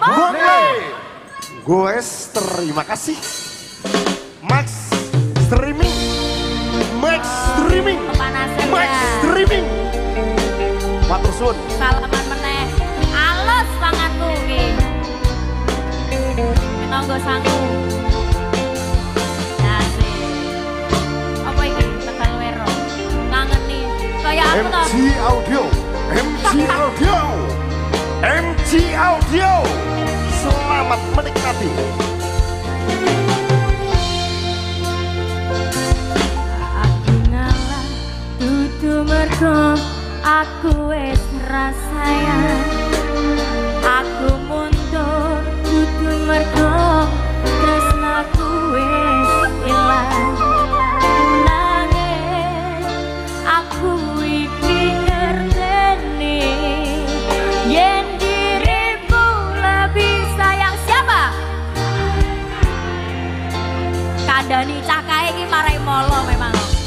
Mongle. Guys, terima kasih. Max Streaming. Max Streaming. Kepanasan Max ya. Streaming. Matur suwun. Salaman meneh. Alus wero? Ngangeni. Kayak aku toh. MG Audio. MG Audio. MG Audio. Selamat menikmati. Aku ngalah dudu mergo aku wis rasaya Aku kandhani cakai ini iki marai molo memang.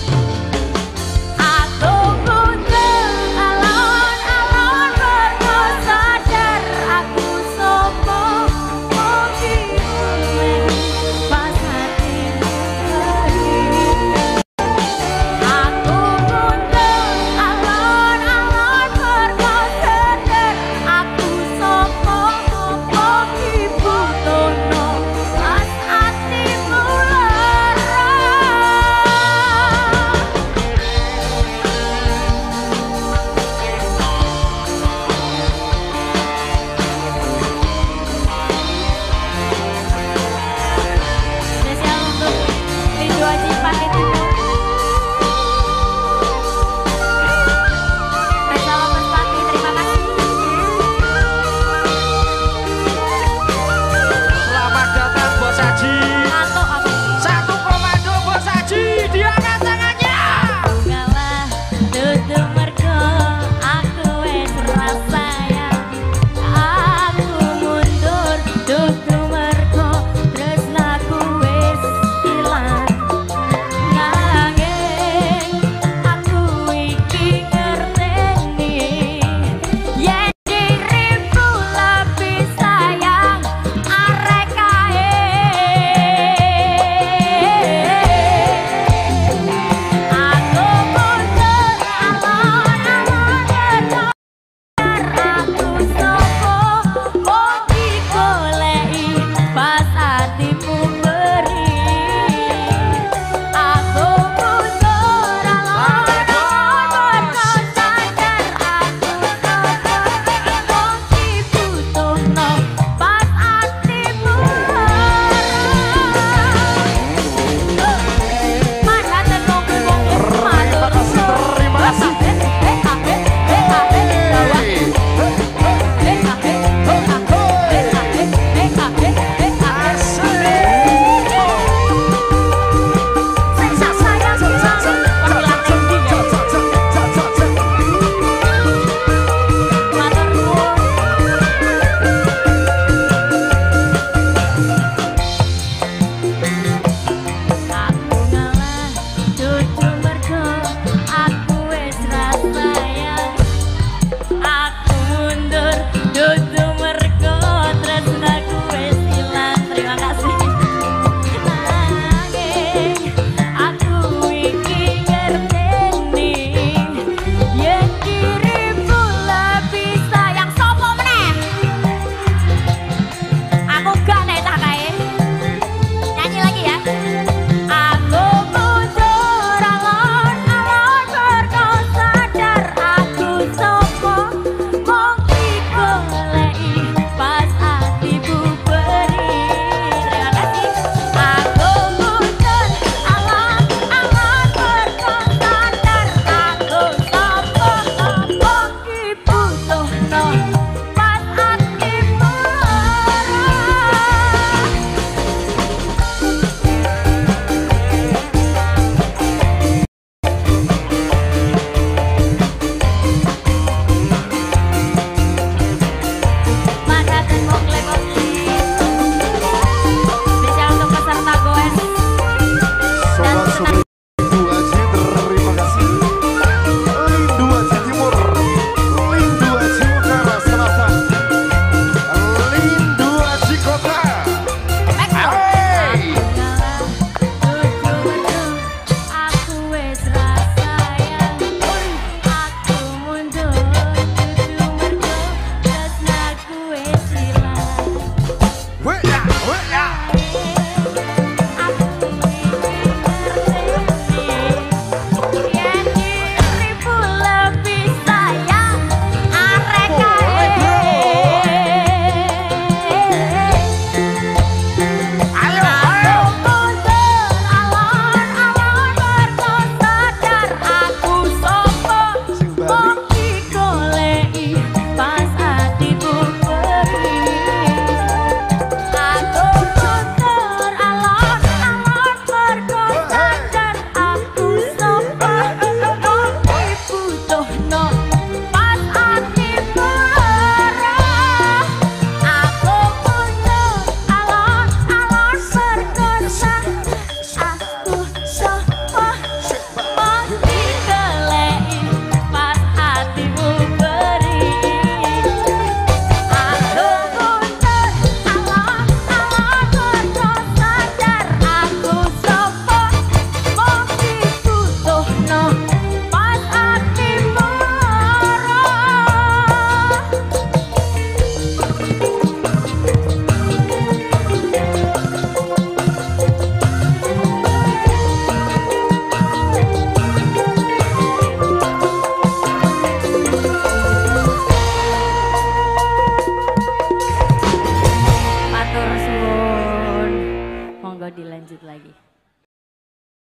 Thank you.